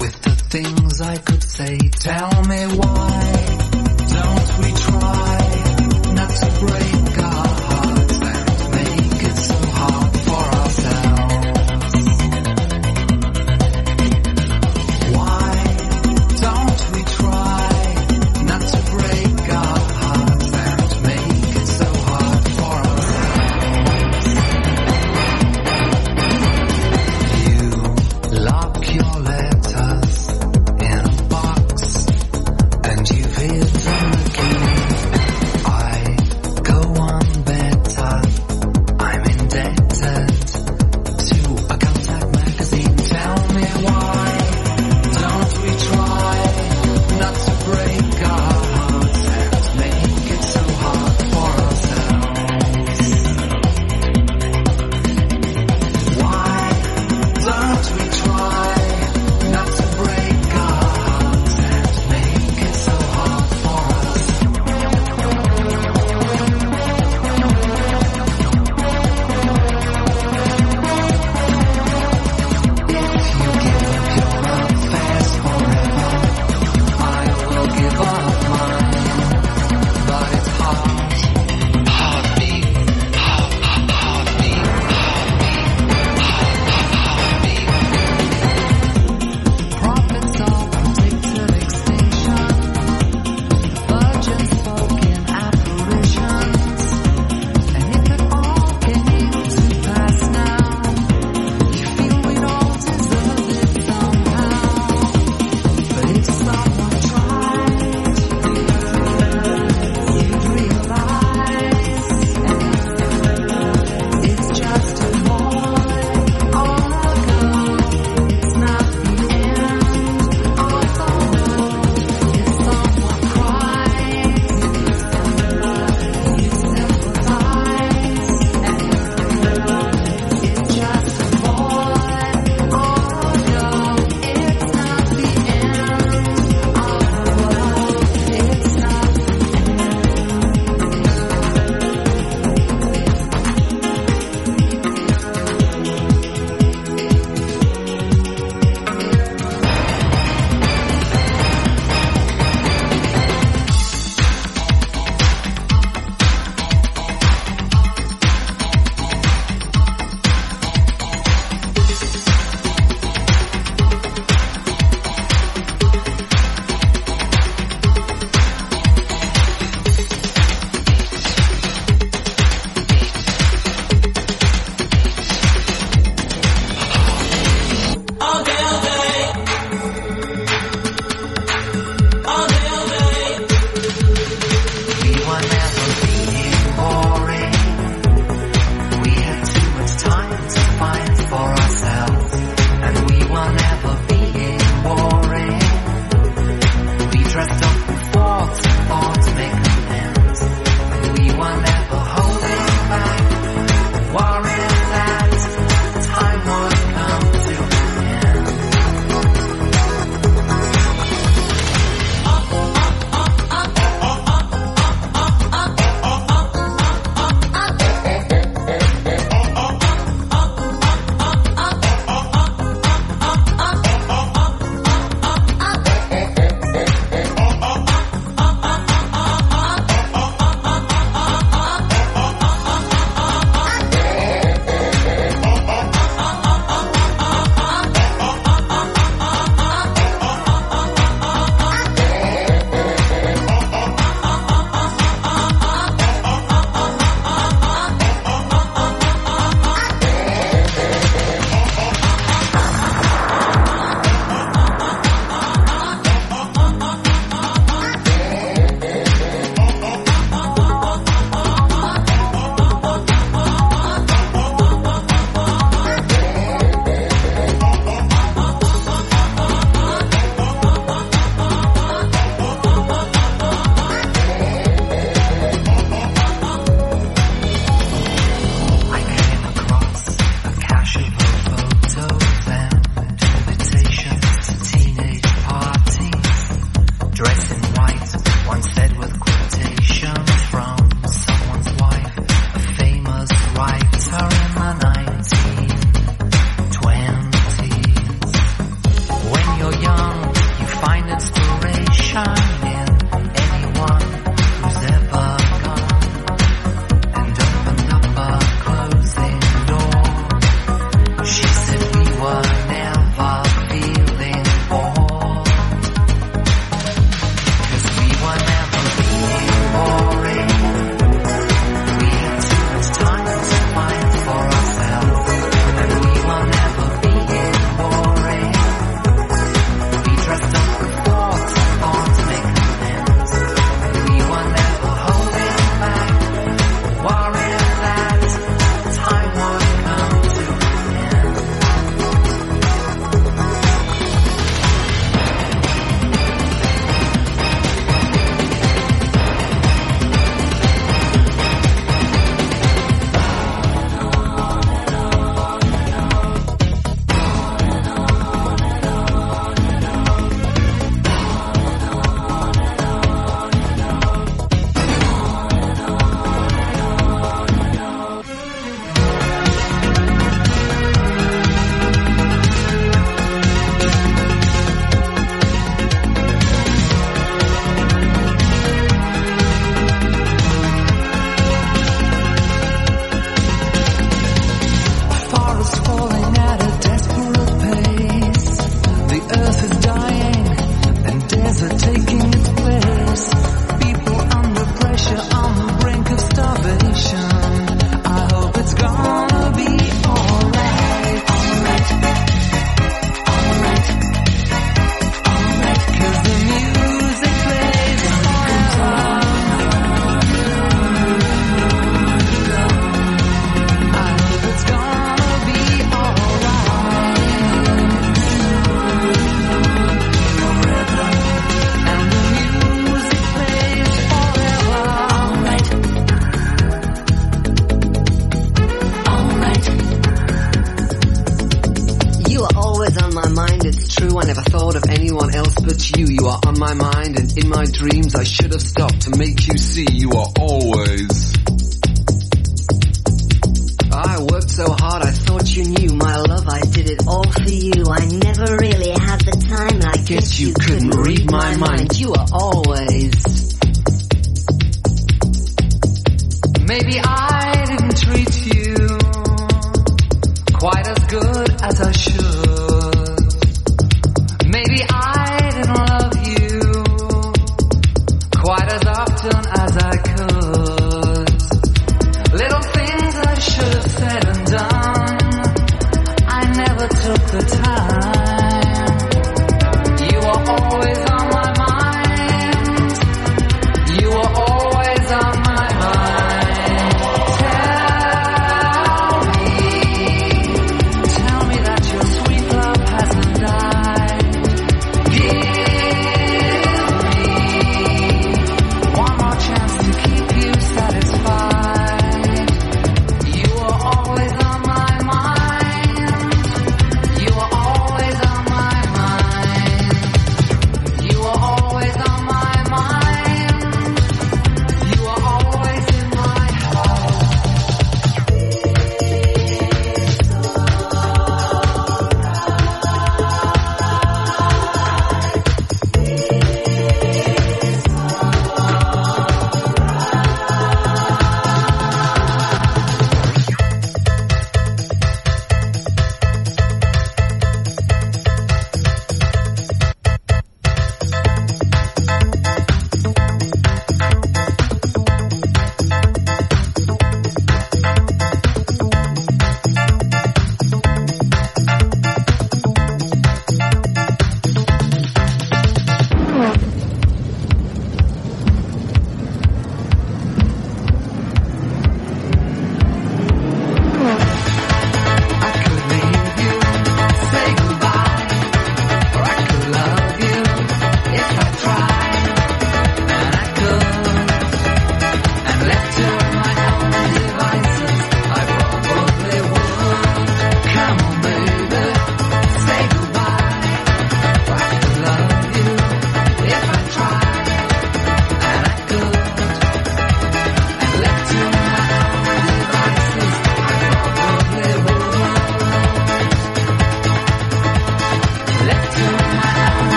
with the things I could say. Tell me why don't we try not to break? On my mind and in my dreams I should have stopped to make you see you are always. I worked so hard I thought you knew my love I did it all for you. I never really had the time. I Guess you couldn't read my mind. You are always.